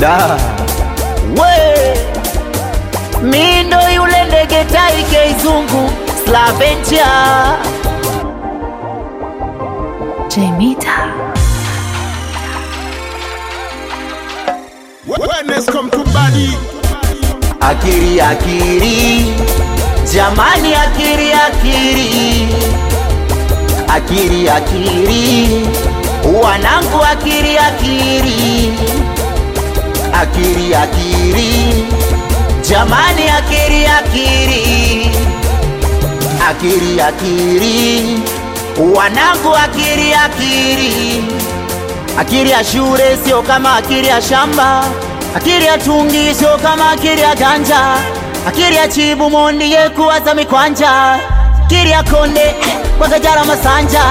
da we. Mindo yule ndege tai keizungu slaventia. Jemita. Wellness come to body. akiri akiri. Jamani akiri akiri. Akiri akiri. Wanangu akiri akiri akiri akiri. Jamani akiri akiri. Akiri akiri. Wanangu akiri akiri. Akili ya shule sio kama akili ya shamba, akili ya tungi sio kama akili ya ganja, akili ya chibu mondi ye kuwaza mikwanja, akili ya konde eh, kwa kajala masanja,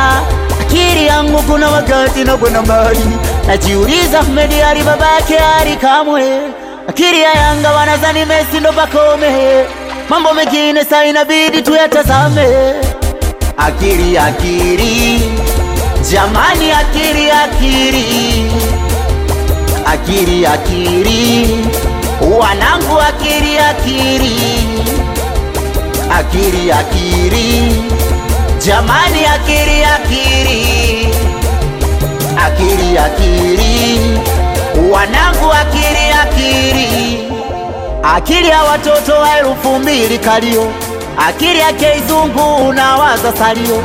akili yangu kuna wakati na kwenda mbali, najiuliza Ahmed Ali babake Ali kamwe, akili ya Yanga wanazani Messi ndo pakome, mambo mengine saa inabidi tuyatazame, akili akili Jamani akili akili, akili akili, wanangu akili akili, akili akiri jamani akiri akiri akiri akiri wanangu akiri akiri akili ya watoto wa elfu mbili kalio. Akili ya keizungu unawaza salio.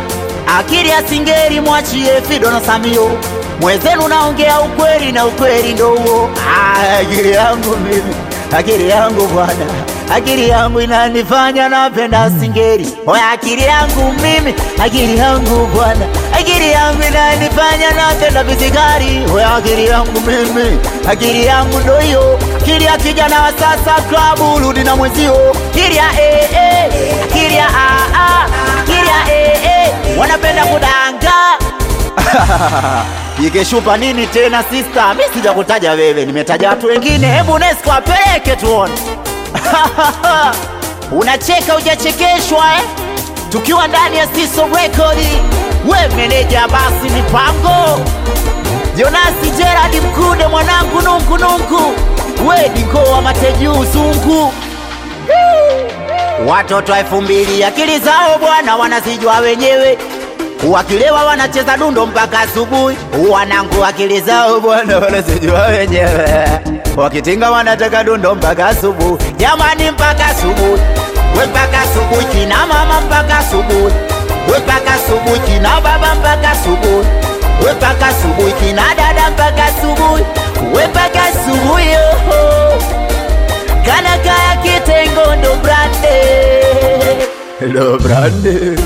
Akili ya singeri mwachie Fido na Samio, mwezenu naongea ukweli na ukweli ndo huo. Akili yangu mimi, akili yangu bwana, akili yangu inanifanya napenda singeri. Oya, akili yangu mimi, akili yangu bwana, akili yangu inanifanya napenda vizigari. Oya, akili yangu mimi, akili yangu ndo hiyo, akili ya kijana wa sasa, klabu rudi na mwezio, akili ya eh, eh, akili ya ah, ah, akili ya eh, eh, wanapenda kudanga ikeshupa nini tena sista, mi sijakutaja wewe, nimetaja watu wengine. Hebu Nesco apeleke tuone. Unacheka ujachekeshwa eh? Tukiwa ndani ya Siso Record, we meneja basi mipango Jonasi Gerard Mkude, mwanangu nunku nunku, we Diko wa mateji Zungu Watoto elfu mbili akili zao bwana wanazijua wenyewe, wakilewa wanacheza dundo mpaka asubuhi. Wanangu akili zao bwana wanazijua wenyewe, wakitinga wanataka dundo mpaka asubuhi. Jamani, mpaka asubuhi, we mpaka asubuhi, kina mama mpaka asubuhi, we mpaka asubuhi, kina baba mpaka asubuhi, we mpaka asubuhi, kina dada mpaka asubuhi, we mpaka asubuhi oho, Kana kaya kitengo ndo brande. Ndo brande